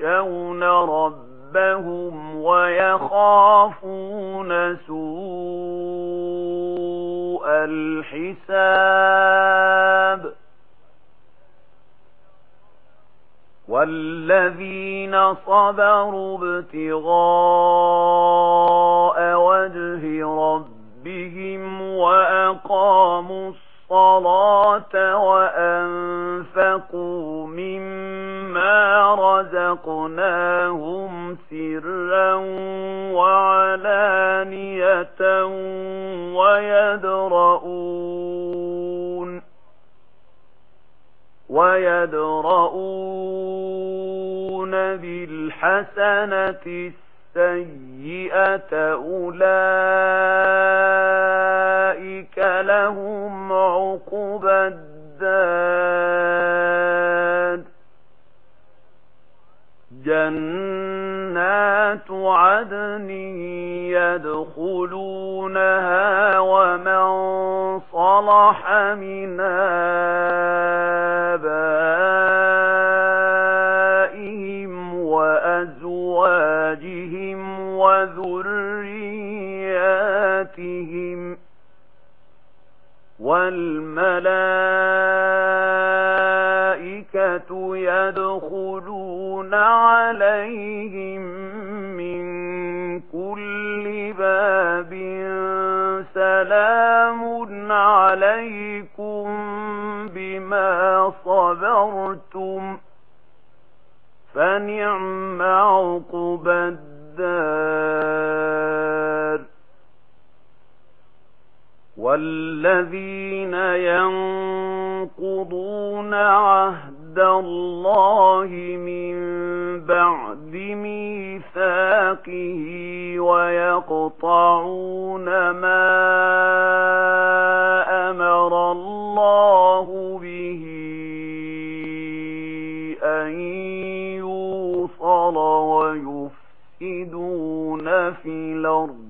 يخشون ربهم ويخافون سوء الحساب والذين صبروا ابتغاء وجه ربهم وأقاموا الصلاة وأنفقوا مما رزقناهم سرا وعلانية ويدرؤون ويدرؤون بالحسنة السيئة أولئك لهم عقب الدار جنات عدن يدخلونها ومن صلح من آبائهم وأزواجهم وذرياتهم والملائكة الْمَلَائِكَةُ يَدْخُلُونَ عَلَيْهِمْ مِنْ كُلِّ بَابٍ سَلَامٌ عَلَيْكُمْ بِمَا صَبَرْتُمْ فَنِعْمَ عُقْبَى الدَّارِ والذين ينقضون عهد الله من بعد ميثاقه ويقطعون ما أمر الله به أن يوصل ويفئدون في الأرض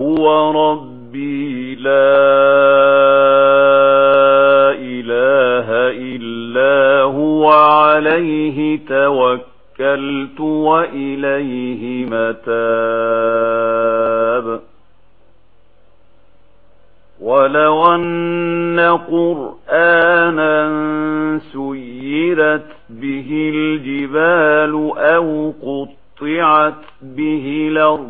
هو ربي لا إله إلا هو عليه توكلت وإليه متاب ولو أن قرآنا سيرت به الجبال أو قطعت به الأرض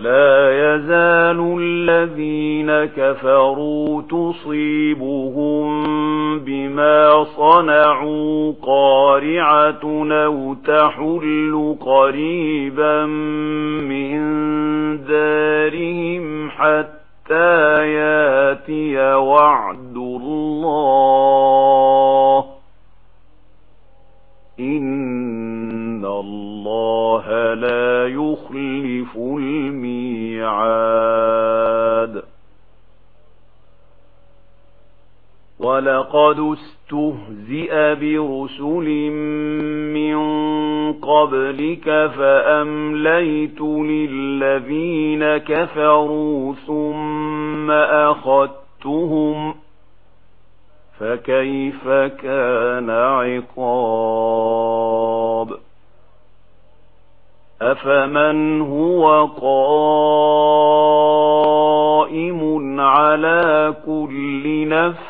ولا يزال الذين كفروا تصيبهم بما صنعوا قارعة لو تحل قريبا من دارهم حتى ياتي وعد الله لقد اسْتُهْزِئَ بِرُسُلٍ مِّن قَبْلِكَ فَأَمْلَيْتُ لِلَّذِينَ كَفَرُوا ثُمَّ أَخَذْتُهُمْ فَكَيْفَ كَانَ عِقَابِ أَفَمَن هُوَ قَائِمٌ عَلَى كُلِّ نَفْسٍ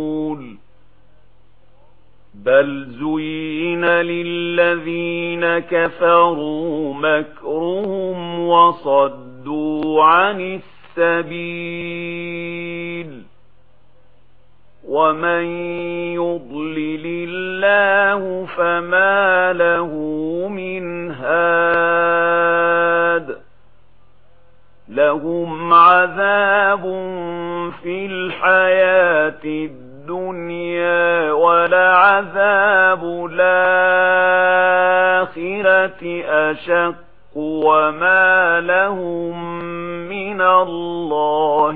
بل زين للذين كفروا مكرهم وصدوا عن السبيل ومن يضلل الله فما له من هاد لهم عذاب في الحياة الدنيا ولعذاب الآخرة أشق وما لهم من الله